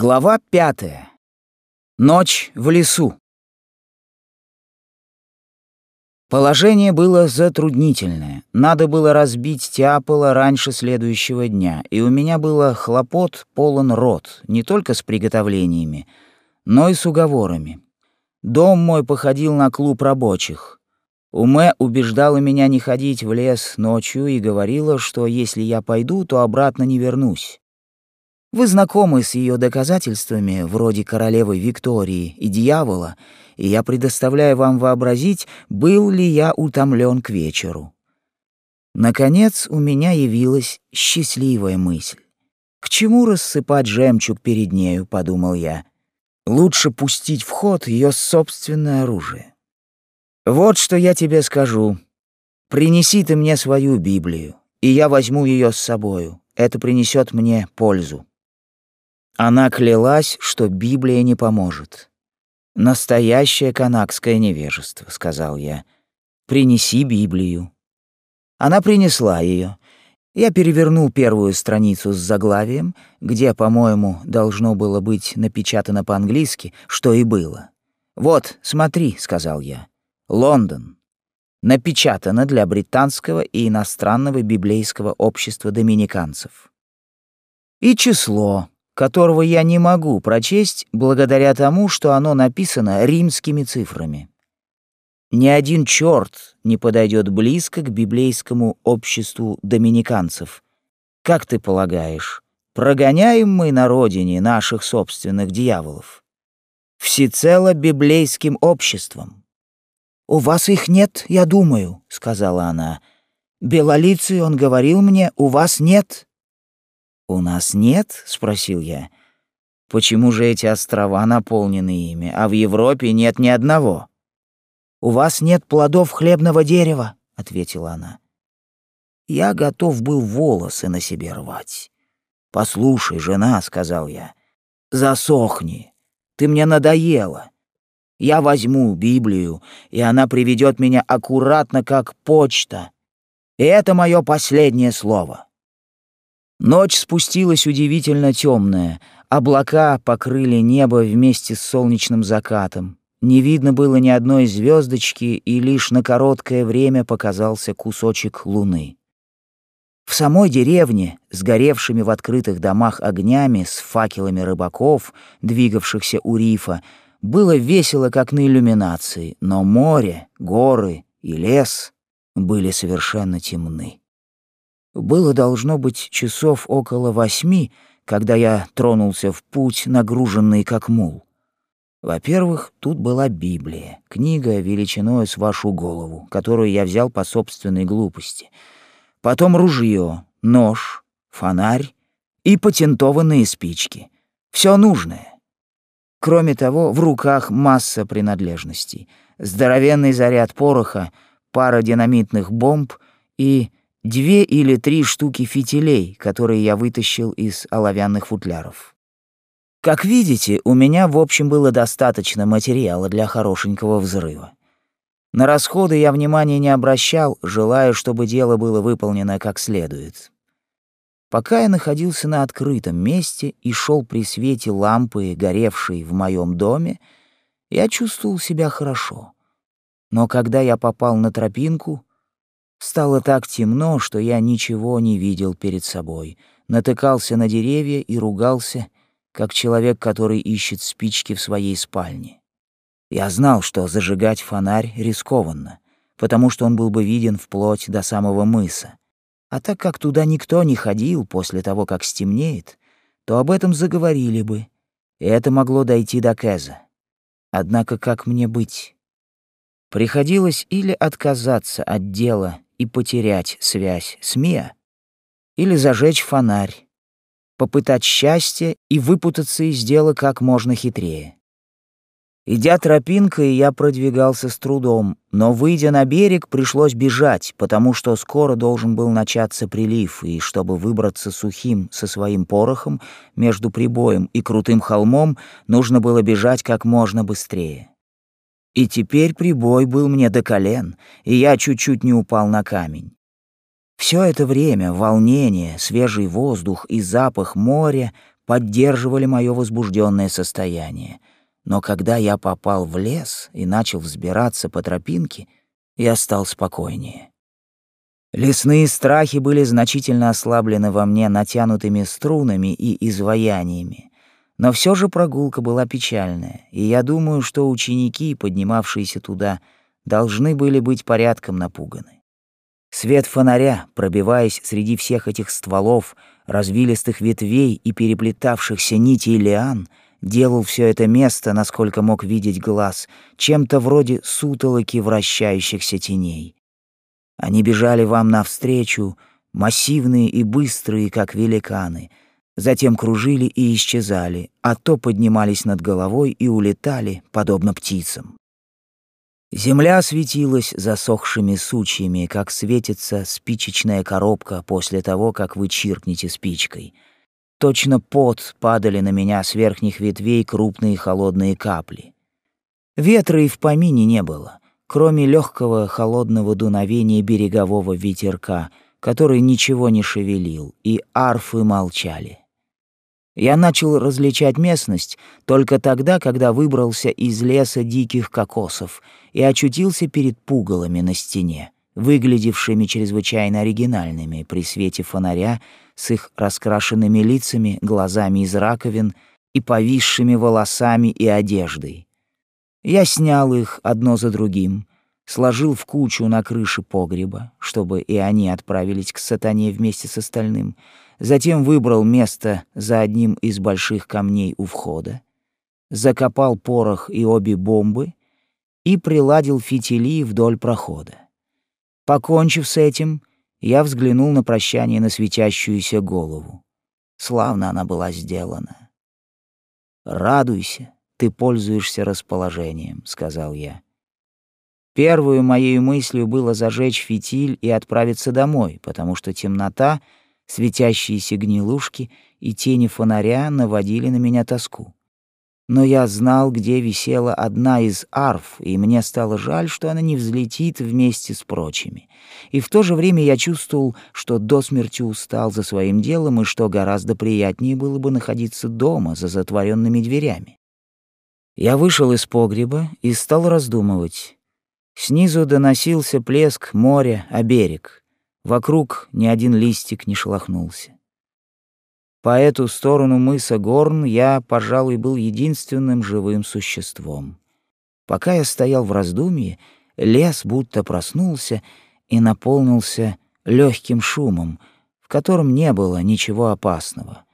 Глава пятая. Ночь в лесу. Положение было затруднительное. Надо было разбить Тиапола раньше следующего дня, и у меня было хлопот полон рот, не только с приготовлениями, но и с уговорами. Дом мой походил на клуб рабочих. Уме убеждала меня не ходить в лес ночью и говорила, что если я пойду, то обратно не вернусь. Вы знакомы с ее доказательствами, вроде королевы Виктории и дьявола, и я предоставляю вам вообразить, был ли я утомлен к вечеру. Наконец у меня явилась счастливая мысль. К чему рассыпать жемчуг перед нею, подумал я. Лучше пустить в ход ее собственное оружие. Вот что я тебе скажу. Принеси ты мне свою Библию, и я возьму ее с собою. Это принесет мне пользу. Она клялась, что Библия не поможет. «Настоящее канакское невежество», — сказал я. «Принеси Библию». Она принесла ее. Я перевернул первую страницу с заглавием, где, по-моему, должно было быть напечатано по-английски, что и было. «Вот, смотри», — сказал я. «Лондон. Напечатано для британского и иностранного библейского общества доминиканцев». И число которого я не могу прочесть благодаря тому, что оно написано римскими цифрами. Ни один черт не подойдет близко к библейскому обществу доминиканцев. Как ты полагаешь, прогоняем мы на родине наших собственных дьяволов? Всецело библейским обществом. «У вас их нет, я думаю», — сказала она. «Белолицый, он говорил мне, у вас нет». «У нас нет?» — спросил я. «Почему же эти острова наполнены ими, а в Европе нет ни одного?» «У вас нет плодов хлебного дерева», — ответила она. Я готов был волосы на себе рвать. «Послушай, жена», — сказал я, — «засохни, ты мне надоела. Я возьму Библию, и она приведет меня аккуратно, как почта. И это мое последнее слово». Ночь спустилась удивительно темная, облака покрыли небо вместе с солнечным закатом. Не видно было ни одной звездочки, и лишь на короткое время показался кусочек луны. В самой деревне, сгоревшими в открытых домах огнями, с факелами рыбаков, двигавшихся у рифа, было весело, как на иллюминации, но море, горы и лес были совершенно темны. Было должно быть часов около восьми, когда я тронулся в путь, нагруженный как мул. Во-первых, тут была Библия, книга величиной с вашу голову, которую я взял по собственной глупости. Потом ружье, нож, фонарь и патентованные спички. Все нужное. Кроме того, в руках масса принадлежностей. Здоровенный заряд пороха, пара динамитных бомб и две или три штуки фитилей, которые я вытащил из оловянных футляров. Как видите, у меня в общем было достаточно материала для хорошенького взрыва. На расходы я внимания не обращал, желая, чтобы дело было выполнено как следует. Пока я находился на открытом месте и шел при свете лампы, горевшей в моем доме, я чувствовал себя хорошо. Но когда я попал на тропинку, Стало так темно, что я ничего не видел перед собой, натыкался на деревья и ругался, как человек, который ищет спички в своей спальне. Я знал, что зажигать фонарь рискованно, потому что он был бы виден вплоть до самого мыса. А так как туда никто не ходил после того, как стемнеет, то об этом заговорили бы, и это могло дойти до Кэза. Однако как мне быть? Приходилось или отказаться от дела и потерять связь с Мия, или зажечь фонарь, попытать счастье и выпутаться из дела как можно хитрее. Идя тропинкой, я продвигался с трудом, но, выйдя на берег, пришлось бежать, потому что скоро должен был начаться прилив, и чтобы выбраться сухим со своим порохом между прибоем и крутым холмом, нужно было бежать как можно быстрее. И теперь прибой был мне до колен, и я чуть-чуть не упал на камень. Все это время волнение, свежий воздух и запах моря поддерживали мое возбужденное состояние. Но когда я попал в лес и начал взбираться по тропинке, я стал спокойнее. Лесные страхи были значительно ослаблены во мне натянутыми струнами и изваяниями. Но все же прогулка была печальная, и я думаю, что ученики, поднимавшиеся туда, должны были быть порядком напуганы. Свет фонаря, пробиваясь среди всех этих стволов, развилистых ветвей и переплетавшихся нитей лиан, делал все это место, насколько мог видеть глаз, чем-то вроде сутолоки вращающихся теней. Они бежали вам навстречу, массивные и быстрые, как великаны, затем кружили и исчезали, а то поднимались над головой и улетали, подобно птицам. Земля светилась засохшими сучьями, как светится спичечная коробка после того, как вы чиркнете спичкой. Точно пот падали на меня с верхних ветвей крупные холодные капли. Ветра и в помине не было кроме легкого холодного дуновения берегового ветерка, который ничего не шевелил, и арфы молчали. Я начал различать местность только тогда, когда выбрался из леса диких кокосов и очутился перед пугалами на стене, выглядевшими чрезвычайно оригинальными при свете фонаря с их раскрашенными лицами, глазами из раковин и повисшими волосами и одеждой. Я снял их одно за другим, сложил в кучу на крыше погреба, чтобы и они отправились к сатане вместе с остальным, затем выбрал место за одним из больших камней у входа, закопал порох и обе бомбы и приладил фитили вдоль прохода. Покончив с этим, я взглянул на прощание на светящуюся голову. Славно она была сделана. «Радуйся, ты пользуешься расположением», — сказал я. Первую моей мыслью было зажечь фитиль и отправиться домой, потому что темнота, светящиеся гнилушки и тени фонаря наводили на меня тоску. Но я знал, где висела одна из арф, и мне стало жаль, что она не взлетит вместе с прочими. И в то же время я чувствовал, что до смерти устал за своим делом и что гораздо приятнее было бы находиться дома за затворенными дверями. Я вышел из погреба и стал раздумывать. Снизу доносился плеск моря о берег. Вокруг ни один листик не шелохнулся. По эту сторону мыса Горн я, пожалуй, был единственным живым существом. Пока я стоял в раздумье, лес будто проснулся и наполнился легким шумом, в котором не было ничего опасного.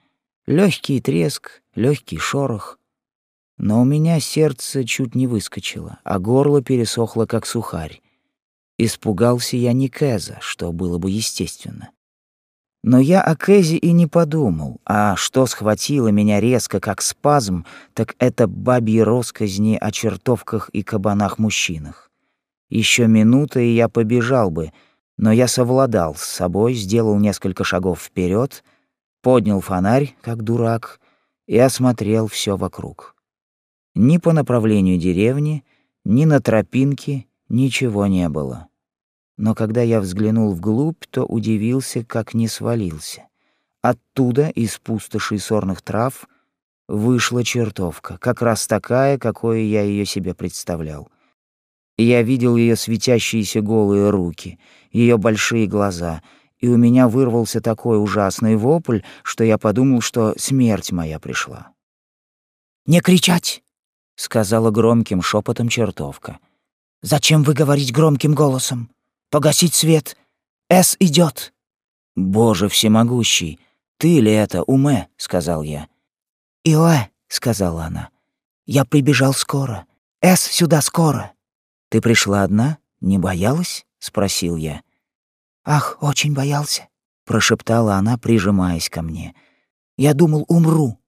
Легкий треск, легкий шорох. Но у меня сердце чуть не выскочило, а горло пересохло, как сухарь. Испугался я не Кэза, что было бы естественно. Но я о Кэзе и не подумал, а что схватило меня резко, как спазм, так это бабьи росказни о чертовках и кабанах-мужчинах. Еще минута, и я побежал бы, но я совладал с собой, сделал несколько шагов вперед, поднял фонарь, как дурак, и осмотрел все вокруг. Ни по направлению деревни, ни на тропинке ничего не было. Но когда я взглянул вглубь, то удивился, как не свалился. Оттуда, из пустоши сорных трав, вышла чертовка, как раз такая, какой я ее себе представлял. Я видел ее светящиеся голые руки, ее большие глаза, и у меня вырвался такой ужасный вопль, что я подумал, что смерть моя пришла. «Не кричать!» — сказала громким шепотом чертовка. «Зачем вы говорить громким голосом? Погасить свет! С идет!» «Боже всемогущий, ты ли это, Уме?» — сказал я. «Иоэ», — сказала она. «Я прибежал скоро. С сюда скоро». «Ты пришла одна? Не боялась?» — спросил я. «Ах, очень боялся», — прошептала она, прижимаясь ко мне. «Я думал, умру».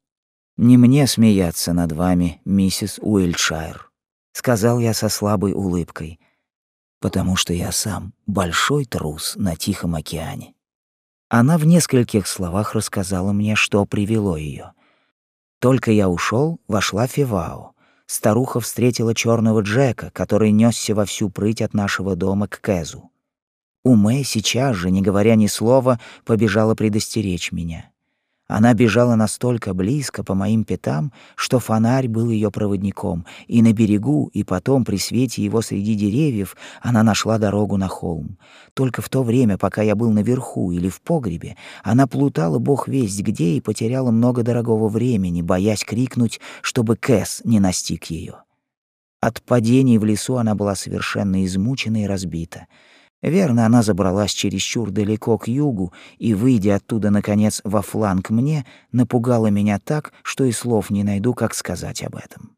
«Не мне смеяться над вами, миссис Уильшайр», — сказал я со слабой улыбкой, «потому что я сам большой трус на Тихом океане». Она в нескольких словах рассказала мне, что привело ее. Только я ушел, вошла Фивао. Старуха встретила черного Джека, который несся во всю прыть от нашего дома к Кэзу. Умэ сейчас же, не говоря ни слова, побежала предостеречь меня. Она бежала настолько близко по моим пятам, что фонарь был ее проводником, и на берегу, и потом при свете его среди деревьев она нашла дорогу на холм. Только в то время, пока я был наверху или в погребе, она плутала бог весть где и потеряла много дорогого времени, боясь крикнуть, чтобы Кэс не настиг ее. От падений в лесу она была совершенно измучена и разбита. Верно, она забралась чересчур далеко к югу и, выйдя оттуда, наконец, во фланг мне, напугала меня так, что и слов не найду, как сказать об этом.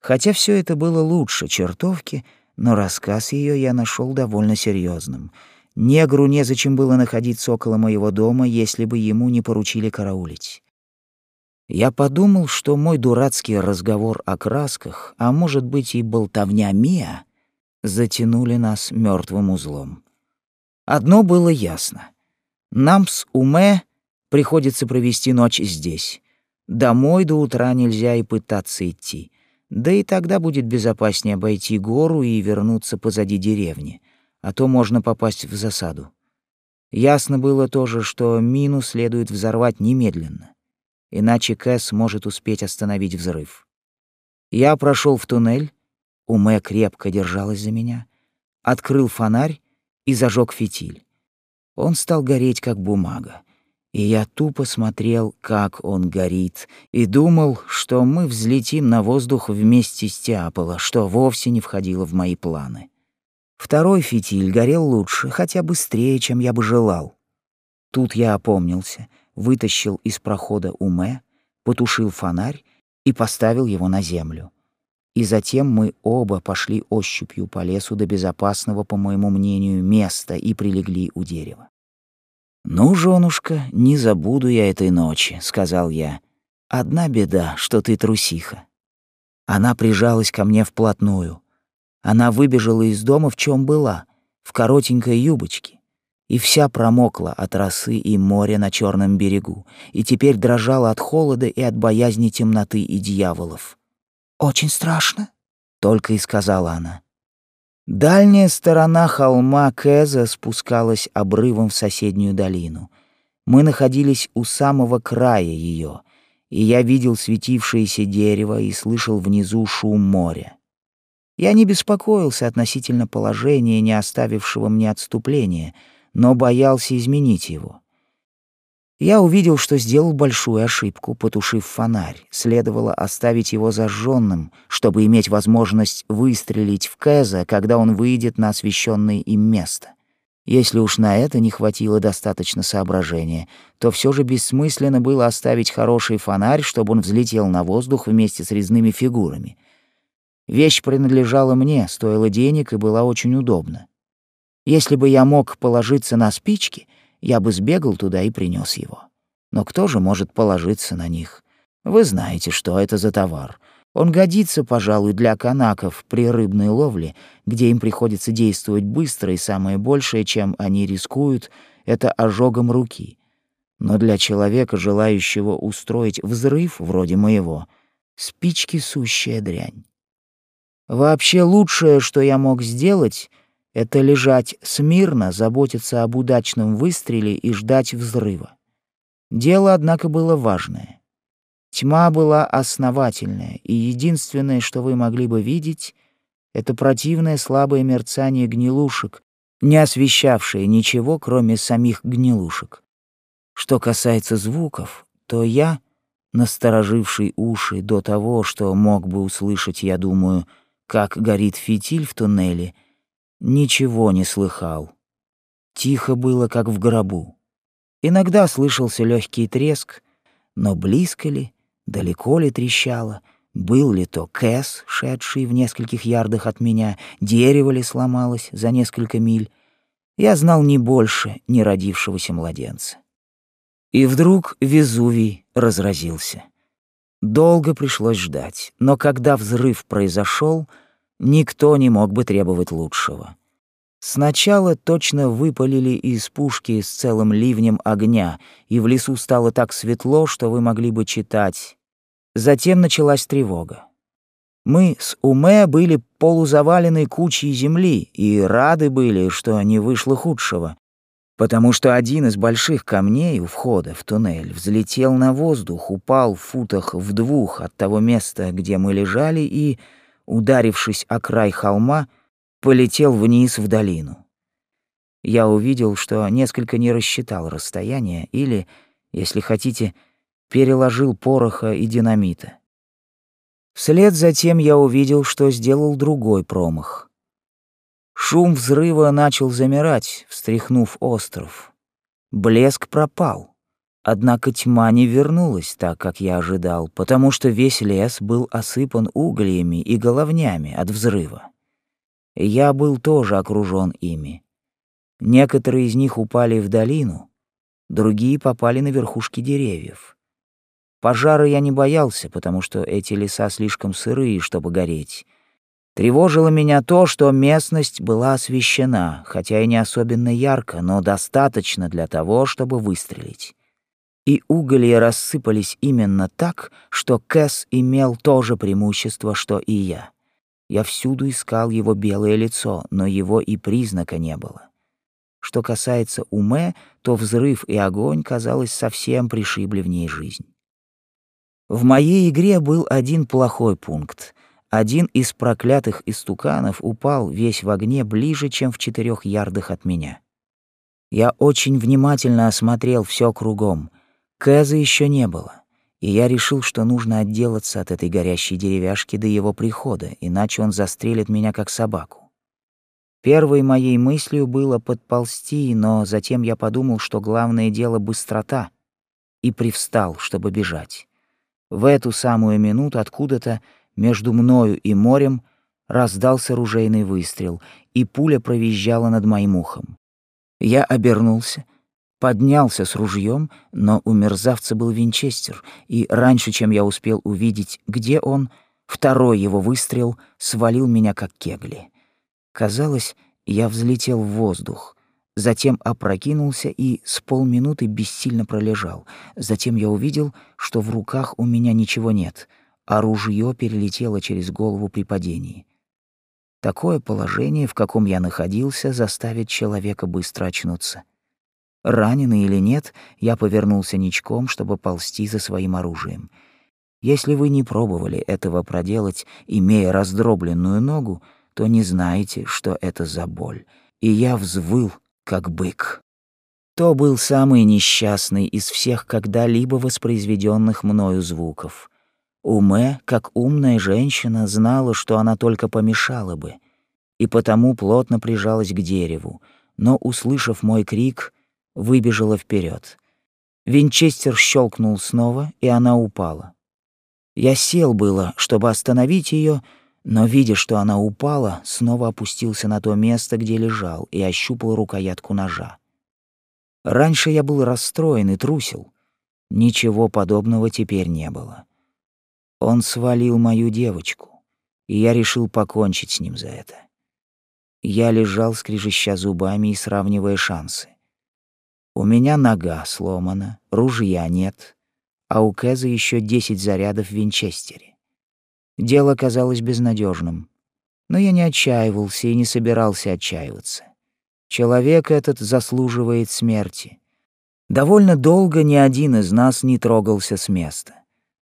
Хотя все это было лучше чертовки, но рассказ ее я нашел довольно серьезным. Негру незачем было находиться около моего дома, если бы ему не поручили караулить. Я подумал, что мой дурацкий разговор о красках, а может быть и болтовня Мия, затянули нас мертвым узлом. Одно было ясно. Нам с Уме приходится провести ночь здесь. Домой до утра нельзя и пытаться идти. Да и тогда будет безопаснее обойти гору и вернуться позади деревни, а то можно попасть в засаду. Ясно было тоже, что мину следует взорвать немедленно, иначе Кэс может успеть остановить взрыв. Я прошел в туннель, Уме крепко держалась за меня, открыл фонарь и зажег фитиль. Он стал гореть, как бумага. И я тупо смотрел, как он горит, и думал, что мы взлетим на воздух вместе с Тиапола, что вовсе не входило в мои планы. Второй фитиль горел лучше, хотя быстрее, чем я бы желал. Тут я опомнился, вытащил из прохода Уме, потушил фонарь и поставил его на землю и затем мы оба пошли ощупью по лесу до безопасного, по моему мнению, места и прилегли у дерева. «Ну, женушка, не забуду я этой ночи», — сказал я. «Одна беда, что ты трусиха». Она прижалась ко мне вплотную. Она выбежала из дома, в чем была, в коротенькой юбочке, и вся промокла от росы и моря на черном берегу, и теперь дрожала от холода и от боязни темноты и дьяволов. «Очень страшно», — только и сказала она. Дальняя сторона холма Кэза спускалась обрывом в соседнюю долину. Мы находились у самого края ее, и я видел светившееся дерево и слышал внизу шум моря. Я не беспокоился относительно положения, не оставившего мне отступления, но боялся изменить его. Я увидел, что сделал большую ошибку, потушив фонарь. Следовало оставить его зажженным, чтобы иметь возможность выстрелить в Кэза, когда он выйдет на освещенное им место. Если уж на это не хватило достаточно соображения, то все же бессмысленно было оставить хороший фонарь, чтобы он взлетел на воздух вместе с резными фигурами. Вещь принадлежала мне, стоила денег и была очень удобна. Если бы я мог положиться на спички — я бы сбегал туда и принес его. Но кто же может положиться на них? Вы знаете, что это за товар. Он годится, пожалуй, для канаков при рыбной ловле, где им приходится действовать быстро, и самое большее, чем они рискуют, это ожогом руки. Но для человека, желающего устроить взрыв вроде моего, спички — сущая дрянь. Вообще лучшее, что я мог сделать — это лежать смирно, заботиться об удачном выстреле и ждать взрыва. Дело, однако, было важное. Тьма была основательная, и единственное, что вы могли бы видеть, это противное слабое мерцание гнилушек, не освещавшее ничего, кроме самих гнилушек. Что касается звуков, то я, настороживший уши до того, что мог бы услышать, я думаю, как горит фитиль в туннеле — ничего не слыхал. Тихо было, как в гробу. Иногда слышался легкий треск, но близко ли, далеко ли трещало, был ли то Кэс, шедший в нескольких ярдах от меня, дерево ли сломалось за несколько миль, я знал не больше не родившегося младенца. И вдруг Везувий разразился. Долго пришлось ждать, но когда взрыв произошел, Никто не мог бы требовать лучшего. Сначала точно выпалили из пушки с целым ливнем огня, и в лесу стало так светло, что вы могли бы читать. Затем началась тревога. Мы с Уме были полузавалены кучей земли и рады были, что не вышло худшего. потому что один из больших камней у входа в туннель взлетел на воздух, упал в футах в двух от того места, где мы лежали, и, ударившись о край холма, полетел вниз в долину. Я увидел, что несколько не рассчитал расстояние или, если хотите, переложил пороха и динамита. Вслед за тем я увидел, что сделал другой промах. Шум взрыва начал замирать, встряхнув остров. Блеск пропал. Однако тьма не вернулась так, как я ожидал, потому что весь лес был осыпан угольями и головнями от взрыва. Я был тоже окружен ими. Некоторые из них упали в долину, другие попали на верхушки деревьев. Пожара я не боялся, потому что эти леса слишком сырые, чтобы гореть. Тревожило меня то, что местность была освещена, хотя и не особенно ярко, но достаточно для того, чтобы выстрелить. И уголья рассыпались именно так, что Кэс имел то же преимущество, что и я. Я всюду искал его белое лицо, но его и признака не было. Что касается Уме, то взрыв и огонь, казалось, совсем пришибли в ней жизнь. В моей игре был один плохой пункт. Один из проклятых истуканов упал весь в огне ближе, чем в четырех ярдах от меня. Я очень внимательно осмотрел все кругом. Кэза еще не было, и я решил, что нужно отделаться от этой горящей деревяшки до его прихода, иначе он застрелит меня как собаку. Первой моей мыслью было подползти, но затем я подумал, что главное дело — быстрота, и привстал, чтобы бежать. В эту самую минуту откуда-то между мною и морем раздался ружейный выстрел, и пуля провизжала над моим ухом. Я обернулся, поднялся с ружьем, но у мерзавца был винчестер, и раньше, чем я успел увидеть, где он, второй его выстрел свалил меня как кегли. Казалось, я взлетел в воздух затем опрокинулся и с полминуты бессильно пролежал. Затем я увидел, что в руках у меня ничего нет, а ружье перелетело через голову при падении. Такое положение, в каком я находился, заставит человека быстро очнуться. Раненый или нет, я повернулся ничком, чтобы ползти за своим оружием. Если вы не пробовали этого проделать, имея раздробленную ногу, то не знаете, что это за боль. И я взвыл, как бык. То был самый несчастный из всех когда-либо воспроизведенных мною звуков. Уме, как умная женщина, знала, что она только помешала бы, и потому плотно прижалась к дереву, но, услышав мой крик, выбежала вперед. Винчестер щелкнул снова, и она упала. Я сел было, чтобы остановить ее, но, видя, что она упала, снова опустился на то место, где лежал, и ощупал рукоятку ножа. Раньше я был расстроен и трусил. Ничего подобного теперь не было. Он свалил мою девочку, и я решил покончить с ним за это. Я лежал, скрежеща зубами и сравнивая шансы. У меня нога сломана, ружья нет, а у Кэза еще десять зарядов в винчестере. Дело казалось безнадежным, но я не отчаивался и не собирался отчаиваться. Человек этот заслуживает смерти. Довольно долго ни один из нас не трогался с места.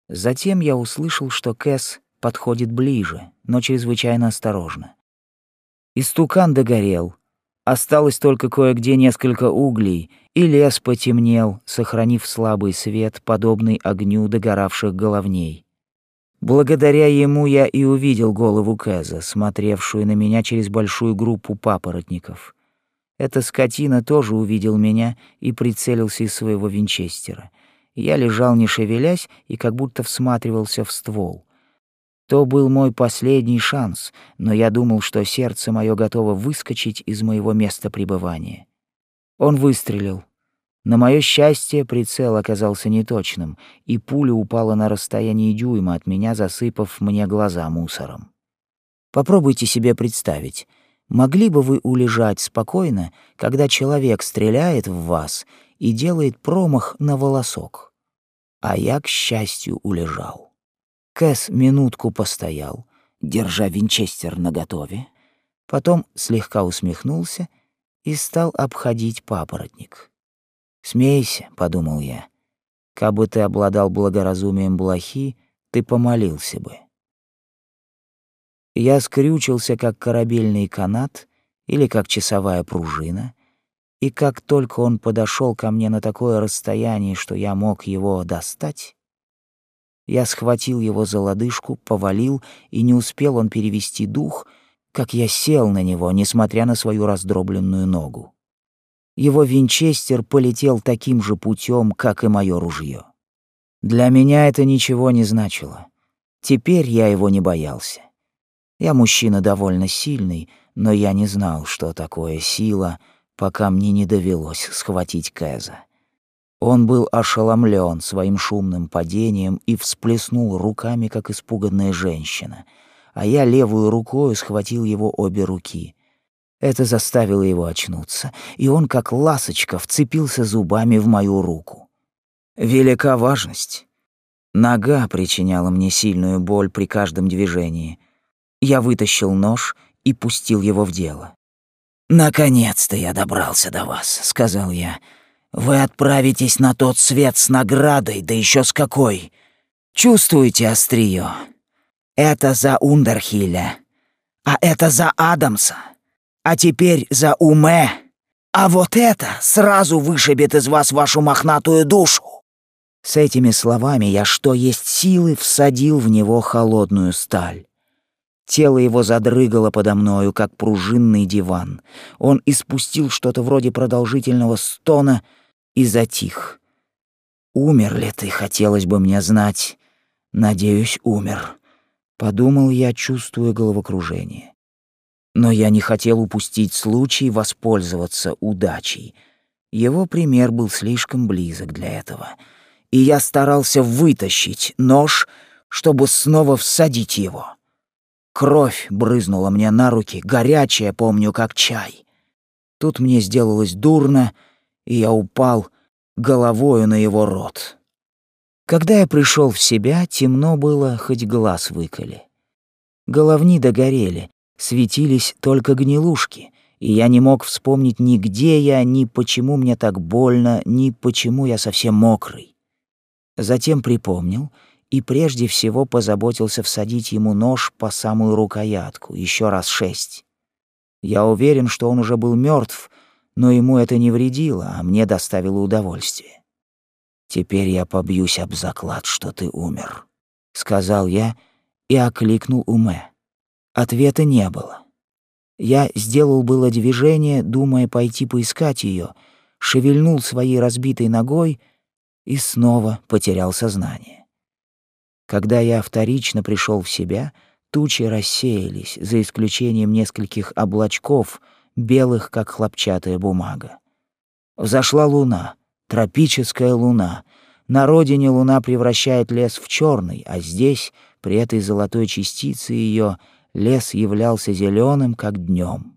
Затем я услышал, что Кэс подходит ближе, но чрезвычайно осторожно. Истукан догорел. Осталось только кое-где несколько углей, и лес потемнел, сохранив слабый свет, подобный огню догоравших головней. Благодаря ему я и увидел голову Кэза, смотревшую на меня через большую группу папоротников. Эта скотина тоже увидел меня и прицелился из своего винчестера. Я лежал не шевелясь и как будто всматривался в ствол. То был мой последний шанс, но я думал, что сердце мое готово выскочить из моего места пребывания. Он выстрелил. На мое счастье, прицел оказался неточным, и пуля упала на расстоянии дюйма от меня, засыпав мне глаза мусором. Попробуйте себе представить, могли бы вы улежать спокойно, когда человек стреляет в вас и делает промах на волосок? А я, к счастью, улежал. Кэс минутку постоял, держа винчестер наготове, потом слегка усмехнулся и стал обходить папоротник. «Смейся», — подумал я, — «кабы ты обладал благоразумием блохи, ты помолился бы». Я скрючился, как корабельный канат или как часовая пружина, и как только он подошел ко мне на такое расстояние, что я мог его достать, я схватил его за лодыжку, повалил, и не успел он перевести дух, как я сел на него, несмотря на свою раздробленную ногу. Его винчестер полетел таким же путем, как и мое ружье. Для меня это ничего не значило. Теперь я его не боялся. Я мужчина довольно сильный, но я не знал, что такое сила, пока мне не довелось схватить Кэза. Он был ошеломлен своим шумным падением и всплеснул руками, как испуганная женщина, а я левую рукой схватил его обе руки. Это заставило его очнуться, и он, как ласочка, вцепился зубами в мою руку. Велика важность. Нога причиняла мне сильную боль при каждом движении. Я вытащил нож и пустил его в дело. «Наконец-то я добрался до вас», — сказал я. «Вы отправитесь на тот свет с наградой, да еще с какой. Чувствуете острие? Это за Ундерхилля, а это за Адамса, а теперь за Уме, а вот это сразу вышибет из вас вашу мохнатую душу». С этими словами я что есть силы всадил в него холодную сталь. Тело его задрыгало подо мною, как пружинный диван. Он испустил что-то вроде продолжительного стона и затих. «Умер ли ты, хотелось бы мне знать?» «Надеюсь, умер», — подумал я, чувствуя головокружение. Но я не хотел упустить случай воспользоваться удачей. Его пример был слишком близок для этого, и я старался вытащить нож, чтобы снова всадить его. Кровь брызнула мне на руки, горячая, помню, как чай. Тут мне сделалось дурно, и я упал головою на его рот. Когда я пришел в себя, темно было, хоть глаз выколи. Головни догорели, светились только гнилушки, и я не мог вспомнить ни где я, ни почему мне так больно, ни почему я совсем мокрый. Затем припомнил — и прежде всего позаботился всадить ему нож по самую рукоятку, еще раз шесть. Я уверен, что он уже был мертв, но ему это не вредило, а мне доставило удовольствие. «Теперь я побьюсь об заклад, что ты умер», — сказал я и окликнул Уме. Ответа не было. Я сделал было движение, думая пойти поискать ее, шевельнул своей разбитой ногой и снова потерял сознание. Когда я вторично пришел в себя, тучи рассеялись, за исключением нескольких облачков, белых, как хлопчатая бумага. Взошла луна, тропическая луна. На родине луна превращает лес в черный, а здесь, при этой золотой частице ее, лес являлся зеленым, как днем.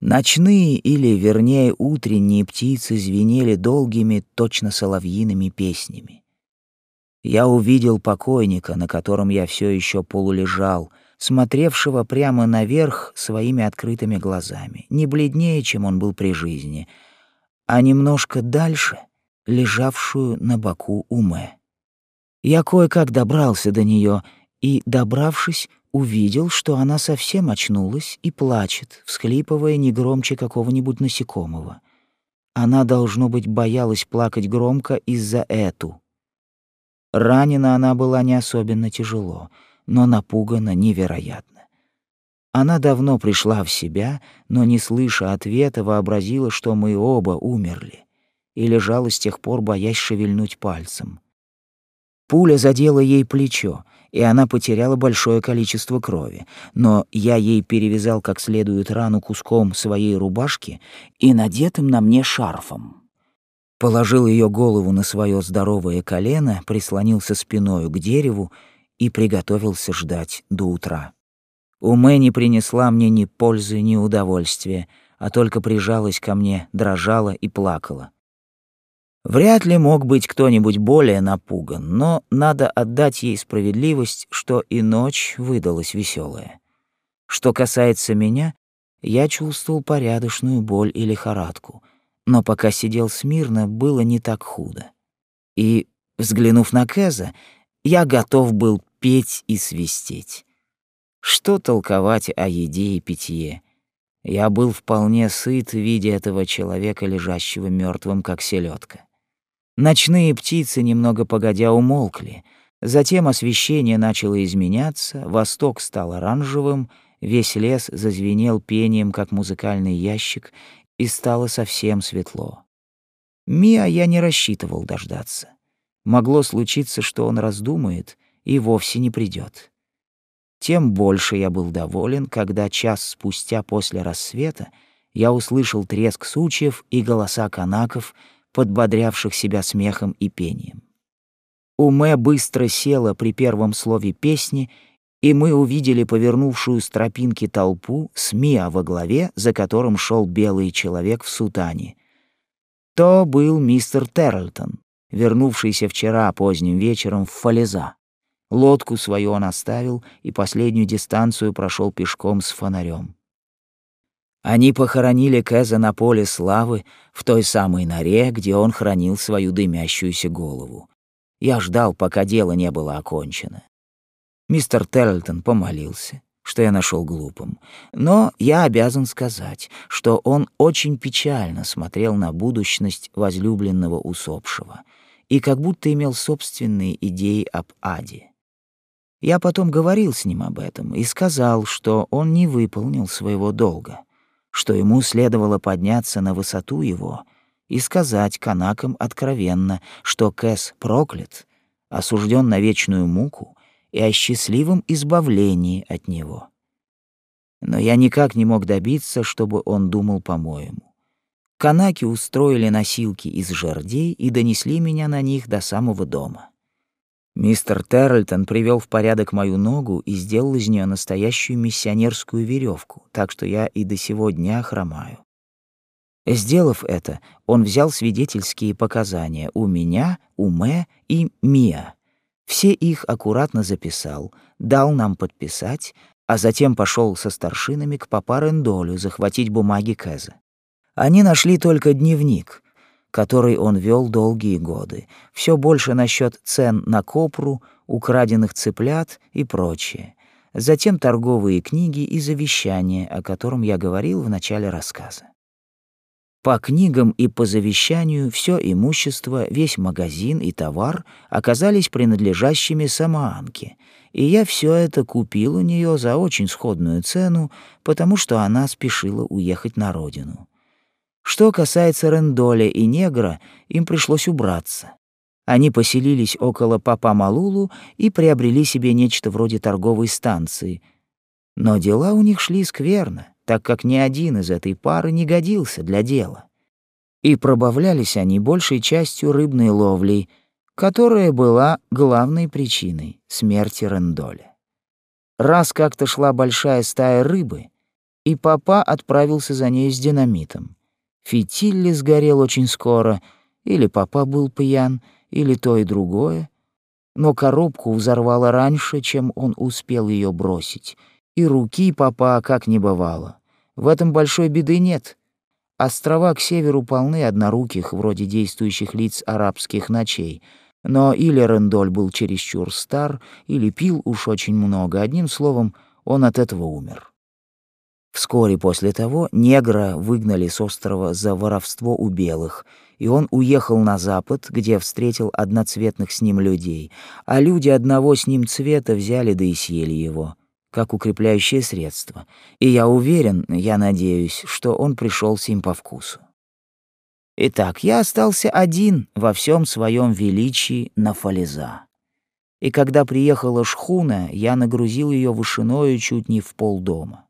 Ночные или, вернее, утренние птицы звенели долгими, точно соловьиными песнями. Я увидел покойника, на котором я все еще полулежал, смотревшего прямо наверх своими открытыми глазами, не бледнее, чем он был при жизни, а немножко дальше лежавшую на боку Уме. Я кое-как добрался до нее и, добравшись, увидел, что она совсем очнулась и плачет, всхлипывая не громче какого-нибудь насекомого. Она, должно быть, боялась плакать громко из-за эту, Ранена она была не особенно тяжело, но напугана невероятно. Она давно пришла в себя, но, не слыша ответа, вообразила, что мы оба умерли, и лежала с тех пор, боясь шевельнуть пальцем. Пуля задела ей плечо, и она потеряла большое количество крови, но я ей перевязал как следует рану куском своей рубашки и надетым на мне шарфом положил ее голову на свое здоровое колено, прислонился спиною к дереву и приготовился ждать до утра. Уме не принесла мне ни пользы, ни удовольствия, а только прижалась ко мне, дрожала и плакала. Вряд ли мог быть кто-нибудь более напуган, но надо отдать ей справедливость, что и ночь выдалась веселая. Что касается меня, я чувствовал порядочную боль и лихорадку, но пока сидел смирно, было не так худо. И, взглянув на Кэза, я готов был петь и свистеть. Что толковать о еде и питье? Я был вполне сыт, видя этого человека, лежащего мертвым, как селедка. Ночные птицы немного погодя умолкли, затем освещение начало изменяться, восток стал оранжевым, весь лес зазвенел пением, как музыкальный ящик, и стало совсем светло. Миа я не рассчитывал дождаться. Могло случиться, что он раздумает и вовсе не придет. Тем больше я был доволен, когда час спустя после рассвета я услышал треск сучьев и голоса канаков, подбодрявших себя смехом и пением. Уме быстро села при первом слове песни, и мы увидели повернувшую с тропинки толпу с Миа во главе, за которым шел белый человек в сутане. То был мистер Терлтон, вернувшийся вчера поздним вечером в Фалеза. Лодку свою он оставил и последнюю дистанцию прошел пешком с фонарем. Они похоронили Кэза на поле славы в той самой норе, где он хранил свою дымящуюся голову. Я ждал, пока дело не было окончено. Мистер Терлтон помолился, что я нашел глупым, но я обязан сказать, что он очень печально смотрел на будущность возлюбленного усопшего и как будто имел собственные идеи об аде. Я потом говорил с ним об этом и сказал, что он не выполнил своего долга, что ему следовало подняться на высоту его и сказать канакам откровенно, что Кэс проклят, осужден на вечную муку и о счастливом избавлении от него. Но я никак не мог добиться, чтобы он думал по-моему. Канаки устроили носилки из жердей и донесли меня на них до самого дома. Мистер Террельтон привел в порядок мою ногу и сделал из нее настоящую миссионерскую веревку, так что я и до сего дня хромаю. Сделав это, он взял свидетельские показания у меня, у Мэ и Мия. Все их аккуратно записал, дал нам подписать, а затем пошел со старшинами к папа Рендолю захватить бумаги Кэза. Они нашли только дневник — который он вел долгие годы, все больше насчет цен на копру, украденных цыплят и прочее. Затем торговые книги и завещания, о котором я говорил в начале рассказа. По книгам и по завещанию все имущество, весь магазин и товар оказались принадлежащими Самоанке, и я все это купил у нее за очень сходную цену, потому что она спешила уехать на родину. Что касается Рендоля и Негра, им пришлось убраться. Они поселились около Папа Малулу и приобрели себе нечто вроде торговой станции. Но дела у них шли скверно, так как ни один из этой пары не годился для дела. И пробавлялись они большей частью рыбной ловлей, которая была главной причиной смерти Рендоля. Раз как-то шла большая стая рыбы, и папа отправился за ней с динамитом. Фитиль сгорел очень скоро, или папа был пьян, или то и другое. Но коробку взорвало раньше, чем он успел ее бросить, и руки папа как не бывало. В этом большой беды нет. Острова к северу полны одноруких, вроде действующих лиц арабских ночей, но или Рендоль был чересчур стар, или пил уж очень много, одним словом, он от этого умер. Вскоре после того негра выгнали с острова за воровство у белых, и он уехал на запад, где встретил одноцветных с ним людей, а люди одного с ним цвета взяли да и съели его, как укрепляющее средство. И я уверен, я надеюсь, что он пришелся им по вкусу. Итак, я остался один во всем своем величии на Фалеза. И когда приехала шхуна, я нагрузил ее вышиною чуть не в полдома.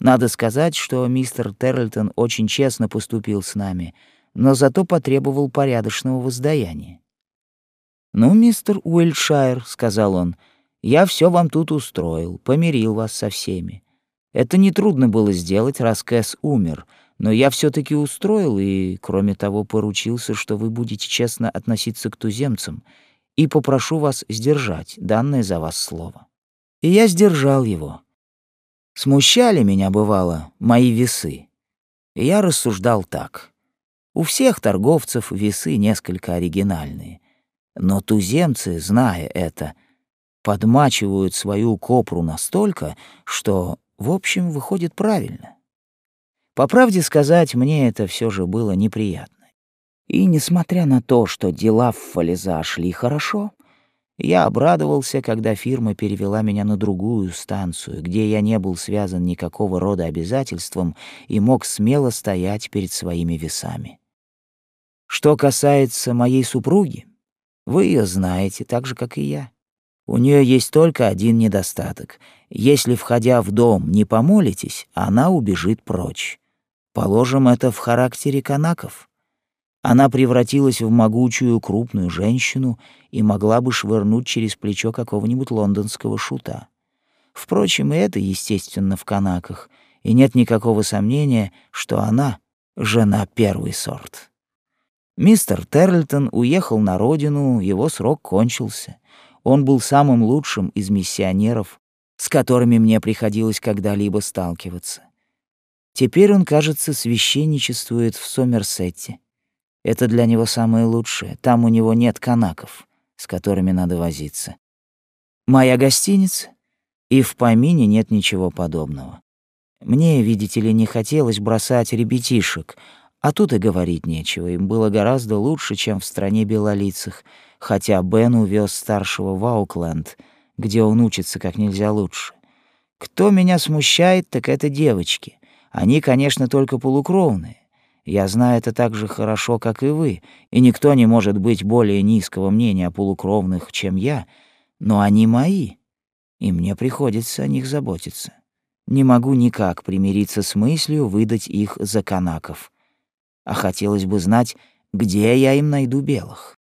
Надо сказать, что мистер Терлтон очень честно поступил с нами, но зато потребовал порядочного воздаяния. «Ну, мистер Уэльшайр», — сказал он, — «я все вам тут устроил, помирил вас со всеми. Это нетрудно было сделать, раз Кэс умер, но я все таки устроил и, кроме того, поручился, что вы будете честно относиться к туземцам, и попрошу вас сдержать данное за вас слово». И я сдержал его. Смущали меня, бывало, мои весы. И я рассуждал так. У всех торговцев весы несколько оригинальные. Но туземцы, зная это, подмачивают свою копру настолько, что, в общем, выходит правильно. По правде сказать, мне это все же было неприятно. И несмотря на то, что дела в Фалеза шли хорошо, я обрадовался, когда фирма перевела меня на другую станцию, где я не был связан никакого рода обязательством и мог смело стоять перед своими весами. Что касается моей супруги, вы ее знаете так же, как и я. У нее есть только один недостаток. Если, входя в дом, не помолитесь, она убежит прочь. Положим, это в характере канаков. Она превратилась в могучую крупную женщину и могла бы швырнуть через плечо какого-нибудь лондонского шута. Впрочем, и это, естественно, в канаках, и нет никакого сомнения, что она — жена первый сорт. Мистер Терлтон уехал на родину, его срок кончился. Он был самым лучшим из миссионеров, с которыми мне приходилось когда-либо сталкиваться. Теперь он, кажется, священничествует в Сомерсетте. Это для него самое лучшее. Там у него нет канаков, с которыми надо возиться. Моя гостиница? И в помине нет ничего подобного. Мне, видите ли, не хотелось бросать ребятишек, а тут и говорить нечего. Им было гораздо лучше, чем в стране белолицых, хотя Бен увез старшего в Аукленд, где он учится как нельзя лучше. Кто меня смущает, так это девочки. Они, конечно, только полукровные. Я знаю это так же хорошо, как и вы, и никто не может быть более низкого мнения о полукровных, чем я, но они мои, и мне приходится о них заботиться. Не могу никак примириться с мыслью выдать их за канаков. А хотелось бы знать, где я им найду белых.